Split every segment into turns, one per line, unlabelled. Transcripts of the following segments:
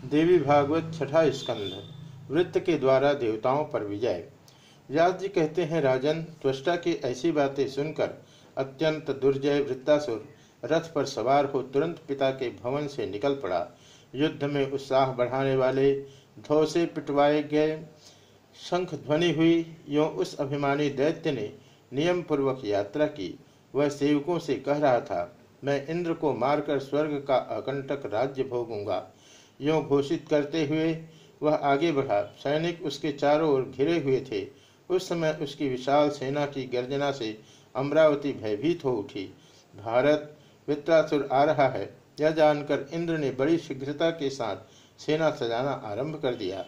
देवी भागवत छठा स्कंध वृत्त के द्वारा देवताओं पर विजय। व्यास जी कहते हैं, राजन, त्वष्टा की ऐसी बातें सुनकर अत्यंत दुर्जय वृत्तासुर, रथ पर सवार हो तुरंत पिता के भवन से निकल पड़ा। युद्ध में उत्साह बढ़ाने वाले धोसे पिटवाए गए शंख ध्वनि हुई। यो उस अभिमानी दैत्य ने नियम पूर्वक यात्रा की। वह सेवकों से कह रहा था, मैं इंद्र को मारकर स्वर्ग का अकंटक राज्य भोगूँगा। यो घोषित करते हुए वह आगे बढ़ा। सैनिक उसके चारों ओर घिरे हुए थे। उस समय उसकी विशाल सेना की गर्जना से अमरावती भयभीत हो उठी। भारत वित्रासुर आ रहा है। यह जानकर इंद्र ने बड़ी शीघ्रता के साथ सेना सजाना आरंभ कर दिया।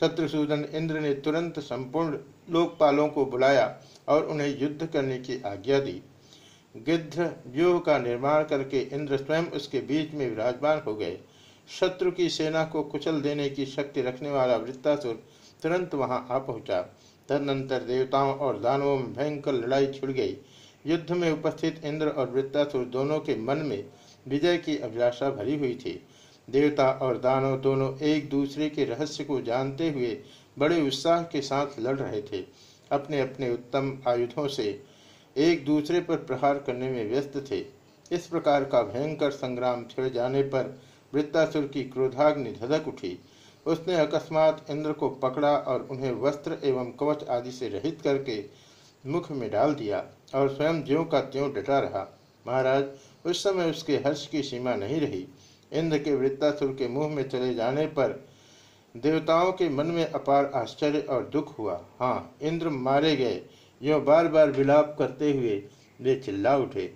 शत्रुसूदन इंद्र ने तुरंत संपूर्ण लोकपालों को बुलाया और उन्हें युद्ध करने की आज्ञा दी। गिद्ध व्यूह का निर्माण करके इंद्र स्वयं उसके बीच में विराजमान हो गए। शत्रु की सेना को कुचल देने की शक्ति रखने वाला वृत्तासुर तुरंत वहाँ आ पहुँचा। तदनंतर देवताओं और दानवों में भयंकर लड़ाई छिड़ गई। युद्ध में उपस्थित इंद्र और वृत्तासुर दोनों के मन में विजय की अभिलाषा भरी हुई थी। देवता और दानव दोनों एक दूसरे के रहस्य को जानते हुए बड़े उत्साह के साथ लड़ रहे थे। अपने अपने उत्तम आयुधों से एक दूसरे पर प्रहार करने में व्यस्त थे। इस प्रकार का भयंकर संग्राम छिड़ जाने पर वृत्तासुर की क्रोधाग्नि धधक उठी। उसने अकस्मात इंद्र को पकड़ा और उन्हें वस्त्र एवं कवच आदि से रहित करके मुख में डाल दिया और स्वयं ज्यों का त्यों डटा रहा। महाराज, उस समय उसके हर्ष की सीमा नहीं रही। इंद्र के वृत्तासुर के मुँह में चले जाने पर देवताओं के मन में अपार आश्चर्य और दुख हुआ। हाँ इंद्र मारे गए। यो बार बार विलाप करते हुए वे चिल्ला उठे।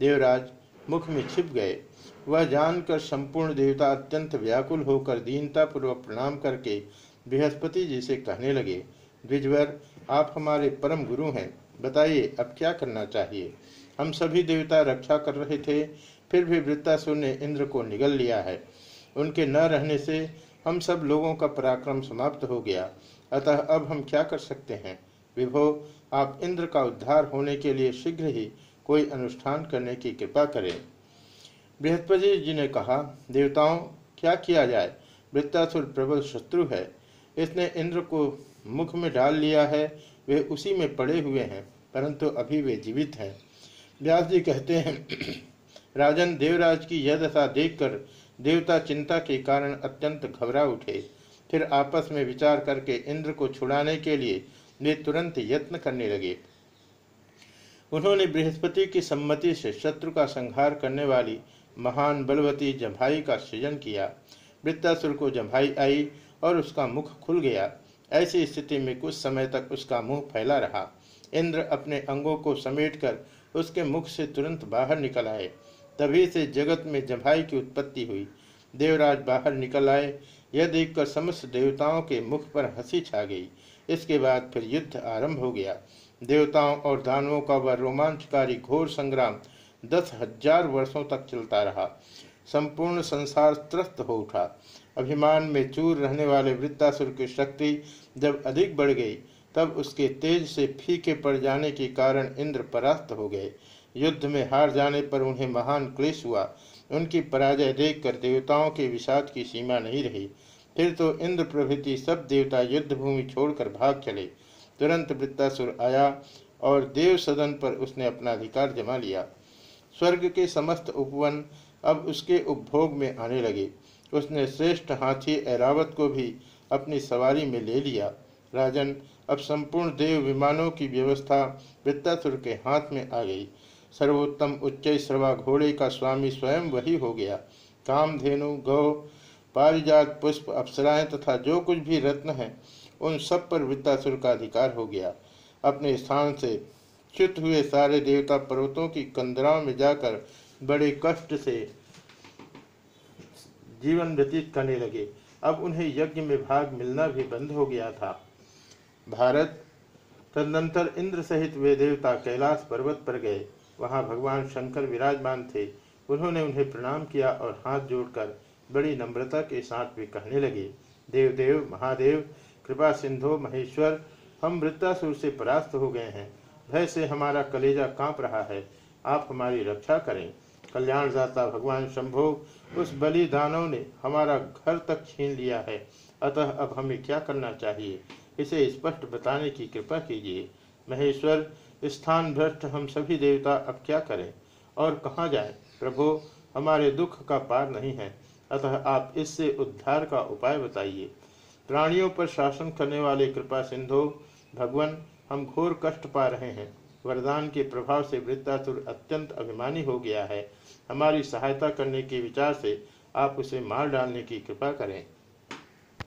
देवराज मुख में छिप गए। वह जानकर संपूर्ण देवता अत्यंत व्याकुल होकर दीनता पूर्वक प्रणाम करके बृहस्पति जी से कहने लगे, द्विजवर, आप हमारे परम गुरु हैं। बताइए, अब क्या करना चाहिए? हम सभी देवता रक्षा कर रहे थे, फिर भी वृत्तासुर ने इंद्र को निगल लिया है। उनके न रहने से हम सब लोगों का पराक्रम समाप्त हो गया। अतः अब हम क्या कर सकते हैं? विभो, आप इंद्र का उद्धार होने के लिए शीघ्र ही कोई अनुष्ठान करने की कृपा करें। बृहस्पति जी ने कहा, देवताओं, क्या किया जाए? वृत्तासुर प्रबल शत्रु है। इसने इंद्र को मुख में डाल लिया है। वे उसी में पड़े हुए हैं, परंतु अभी वे जीवित हैं। व्यास जी कहते हैं, राजन, देवराज की यह दशा देखकर देवता चिंता के कारण अत्यंत घबरा उठे। फिर आपस में विचार करके इंद्र को छुड़ाने के लिए वे तुरंत यत्न करने लगे। उन्होंने बृहस्पति की सम्मति से शत्रु का संहार करने वाली महान बलवती जम्भाई का सृजन किया। वृत्तासुर को जम्भाई आई और उसका मुख खुल गया। ऐसी स्थिति में कुछ समय तक उसका मुँह फैला रहा। इंद्र अपने अंगों को समेटकर उसके मुख से तुरंत बाहर निकल आए। तभी से जगत में जम्भाई की उत्पत्ति हुई। देवराज बाहर निकल आए। यह देखकर समस्त देवताओं के मुख पर हँसी छा गई। इसके बाद फिर युद्ध आरंभ हो गया। देवताओं और दानवों का वह रोमांचकारी घोर संग्राम दस हज़ार वर्षों तक चलता रहा। संपूर्ण संसार त्रस्त हो उठा। अभिमान में चूर रहने वाले वृत्तासुर की शक्ति जब अधिक बढ़ गई, तब उसके तेज से फीके पड़ जाने के कारण इंद्र परास्त हो गए। युद्ध में हार जाने पर उन्हें महान क्लेश हुआ। उनकी पराजय देखकर देवताओं के विषाद की सीमा नहीं रही। फिर तो इंद्र प्रभृति सब देवता युद्ध भूमि छोड़कर भाग चले। तुरंत वृत्तासुर आया और देव सदन पर उसने अपना अधिकार जमा लिया। स्वर्ग के समस्त उपवन अब उसके उपभोग में आने लगे। उसने श्रेष्ठ हाथी ऐरावत को भी अपनी सवारी में ले लिया। राजन, अब संपूर्ण देव विमानों की व्यवस्था वृत्तासुर के हाथ में आ गई। सर्वोत्तम उच्च श्रवा घोड़े का स्वामी स्वयं वही हो गया। कामधेनु गौ, पारिजात, पुष्प, अप्सराएँ तथा जो कुछ भी रत्न है उन सब पर वृत्तासुर का अधिकार हो गया। अपने स्थान से च्युत हुए सारे देवता पर्वतों की कंदराओं में जाकर बड़े कष्ट से जीवन व्यतीत करने लगे। अब उन्हें यज्ञ में भाग मिलना भी बंद हो गया था। भारत तदनंतर इंद्र सहित वे देवता कैलाश पर्वत पर गए। वहाँ भगवान शंकर विराजमान थे। उन्होंने उन्हें प्रणाम किया और हाथ जोड़कर बड़ी नम्रता के साथ वे कहने लगे देव देव महादेव कृपा सिंधु महेश्वर, हम वृत्तासुर से परास्त हो गए हैं। भय से हमारा कलेजा काँप रहा है। आप हमारी रक्षा करें। कल्याणदाता भगवान शंभो, उस बलिदानों ने हमारा घर तक छीन लिया है। अतः अब हमें क्या करना चाहिए? इसे स्पष्ट बताने की कृपा कीजिए। महेश्वर स्थान भ्रष्ट हम सभी देवता अब क्या करें? और कहाँ जाए? प्रभो, हमारे दुख का पार नहीं है। अतः आप इससे उद्धार का उपाय बताइए। प्राणियों पर शासन करने वाले कृपा सिंधु, भगवान, हम घोर कष्ट पा रहे हैं। वरदान के प्रभाव से वृत्तासुर अत्यंत अभिमानी हो गया है। हमारी सहायता करने के विचार से आप उसे मार डालने की कृपा करें।